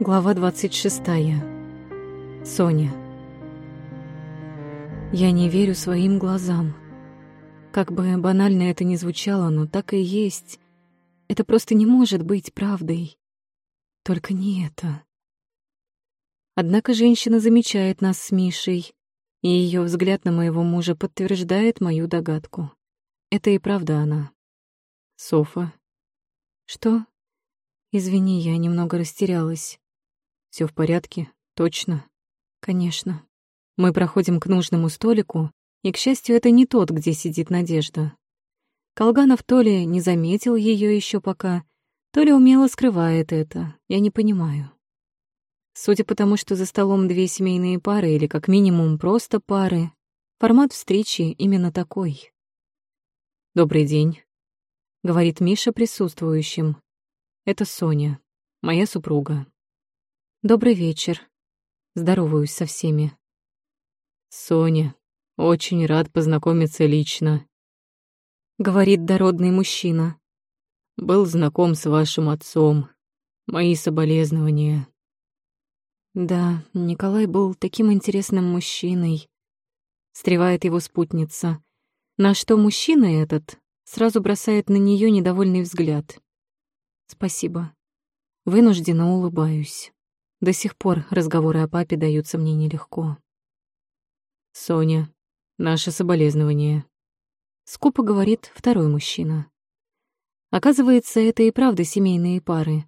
Глава 26. Соня. Я не верю своим глазам. Как бы банально это ни звучало, но так и есть. Это просто не может быть правдой. Только не это. Однако женщина замечает нас с Мишей, и ее взгляд на моего мужа подтверждает мою догадку. Это и правда она. Софа. Что? Извини, я немного растерялась. Все в порядке? Точно? Конечно. Мы проходим к нужному столику, и, к счастью, это не тот, где сидит Надежда. Колганов то ли не заметил ее еще пока, то ли умело скрывает это, я не понимаю. Судя по тому, что за столом две семейные пары или как минимум просто пары, формат встречи именно такой. «Добрый день», — говорит Миша присутствующим. «Это Соня, моя супруга». «Добрый вечер». Здороваюсь со всеми. «Соня, очень рад познакомиться лично», — говорит дородный мужчина. «Был знаком с вашим отцом. Мои соболезнования». Да, Николай был таким интересным мужчиной. Стревает его спутница. На что мужчина этот сразу бросает на нее недовольный взгляд. Спасибо. Вынужденно улыбаюсь. До сих пор разговоры о папе даются мне нелегко. «Соня, наше соболезнование», — скупо говорит второй мужчина. Оказывается, это и правда семейные пары.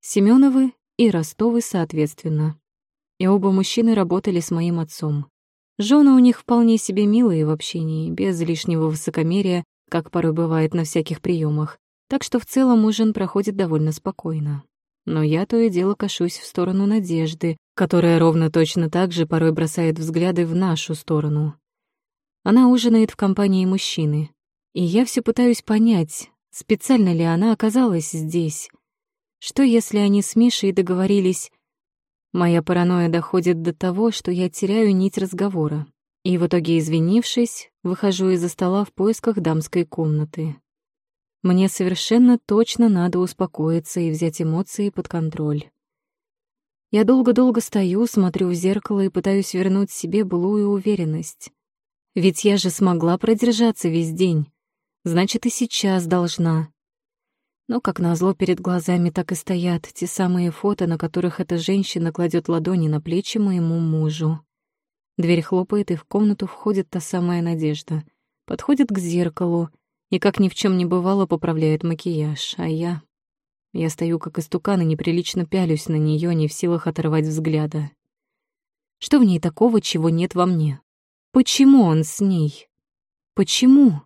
Семеновы и Ростовы соответственно. И оба мужчины работали с моим отцом. Жены у них вполне себе милые в общении, без лишнего высокомерия, как порой бывает на всяких приемах. Так что в целом ужин проходит довольно спокойно. Но я то и дело кашусь в сторону Надежды, которая ровно точно так же порой бросает взгляды в нашу сторону. Она ужинает в компании мужчины. И я все пытаюсь понять, специально ли она оказалась здесь. Что, если они с Мишей договорились... Моя паранойя доходит до того, что я теряю нить разговора. И в итоге, извинившись, выхожу из-за стола в поисках дамской комнаты. Мне совершенно точно надо успокоиться и взять эмоции под контроль. Я долго-долго стою, смотрю в зеркало и пытаюсь вернуть себе былую уверенность. Ведь я же смогла продержаться весь день. Значит, и сейчас должна. Но, как назло, перед глазами так и стоят те самые фото, на которых эта женщина кладет ладони на плечи моему мужу. Дверь хлопает, и в комнату входит та самая Надежда. Подходит к зеркалу, и, как ни в чем не бывало, поправляет макияж, а я... Я стою как истукан и неприлично пялюсь на нее, не в силах оторвать взгляда. Что в ней такого, чего нет во мне? Почему он с ней? Почему?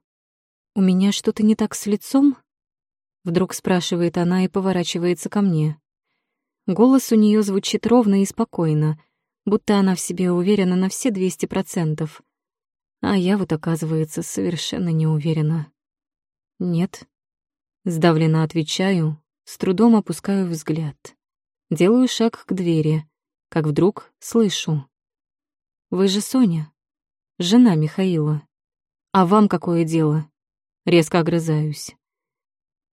У меня что-то не так с лицом? Вдруг спрашивает она и поворачивается ко мне. Голос у нее звучит ровно и спокойно, будто она в себе уверена на все двести процентов. А я вот, оказывается, совершенно не уверена. «Нет». Сдавленно отвечаю, с трудом опускаю взгляд. Делаю шаг к двери, как вдруг слышу. «Вы же Соня, жена Михаила. А вам какое дело?» Резко огрызаюсь.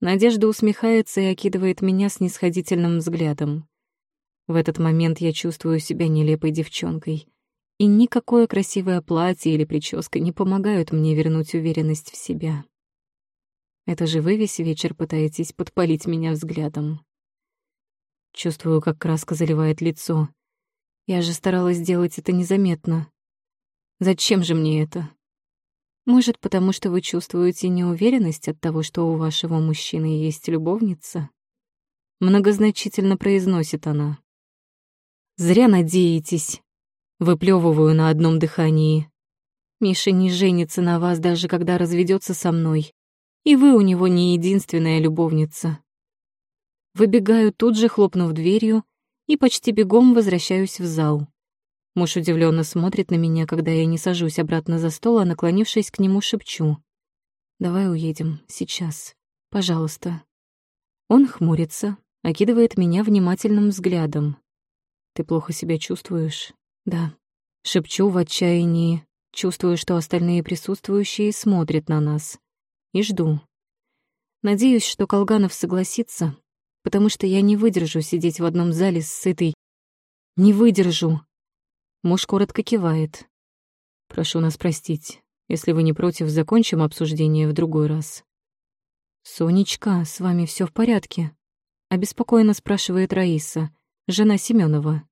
Надежда усмехается и окидывает меня снисходительным взглядом. В этот момент я чувствую себя нелепой девчонкой, и никакое красивое платье или прическа не помогают мне вернуть уверенность в себя. Это же вы весь вечер пытаетесь подпалить меня взглядом. Чувствую, как краска заливает лицо. Я же старалась сделать это незаметно. Зачем же мне это? Может, потому что вы чувствуете неуверенность от того, что у вашего мужчины есть любовница? Многозначительно произносит она. Зря надеетесь. Выплевываю на одном дыхании. Миша не женится на вас, даже когда разведется со мной. И вы у него не единственная любовница. Выбегаю тут же, хлопнув дверью, и почти бегом возвращаюсь в зал. Муж удивленно смотрит на меня, когда я не сажусь обратно за стол, а наклонившись к нему, шепчу. «Давай уедем. Сейчас. Пожалуйста». Он хмурится, окидывает меня внимательным взглядом. «Ты плохо себя чувствуешь?» «Да». Шепчу в отчаянии, чувствую, что остальные присутствующие смотрят на нас и жду. Надеюсь, что Колганов согласится, потому что я не выдержу сидеть в одном зале с этой... Не выдержу. Муж коротко кивает. Прошу нас простить. Если вы не против, закончим обсуждение в другой раз. Сонечка, с вами все в порядке? Обеспокоенно спрашивает Раиса, жена Семенова.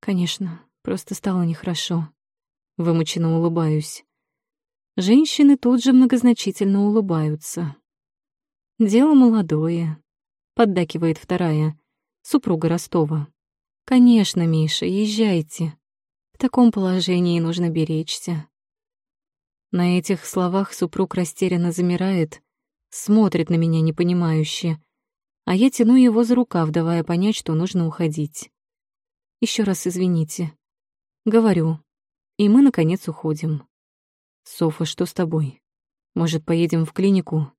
Конечно, просто стало нехорошо. Вымученно улыбаюсь. Женщины тут же многозначительно улыбаются. Дело молодое, поддакивает вторая, супруга Ростова. Конечно, Миша, езжайте. В таком положении нужно беречься. На этих словах супруг растерянно замирает, смотрит на меня непонимающе, а я тяну его за рукав, давая понять, что нужно уходить. Еще раз извините. Говорю. И мы, наконец, уходим. «Софа, что с тобой? Может, поедем в клинику?»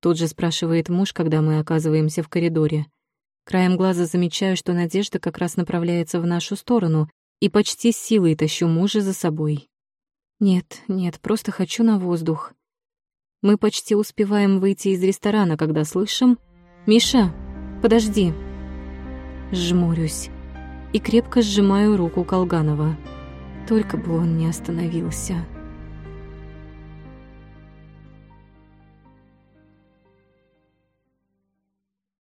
Тут же спрашивает муж, когда мы оказываемся в коридоре. Краем глаза замечаю, что Надежда как раз направляется в нашу сторону, и почти силой тащу мужа за собой. Нет, нет, просто хочу на воздух. Мы почти успеваем выйти из ресторана, когда слышим «Миша, подожди!» Жмурюсь и крепко сжимаю руку Колганова. Только бы он не остановился.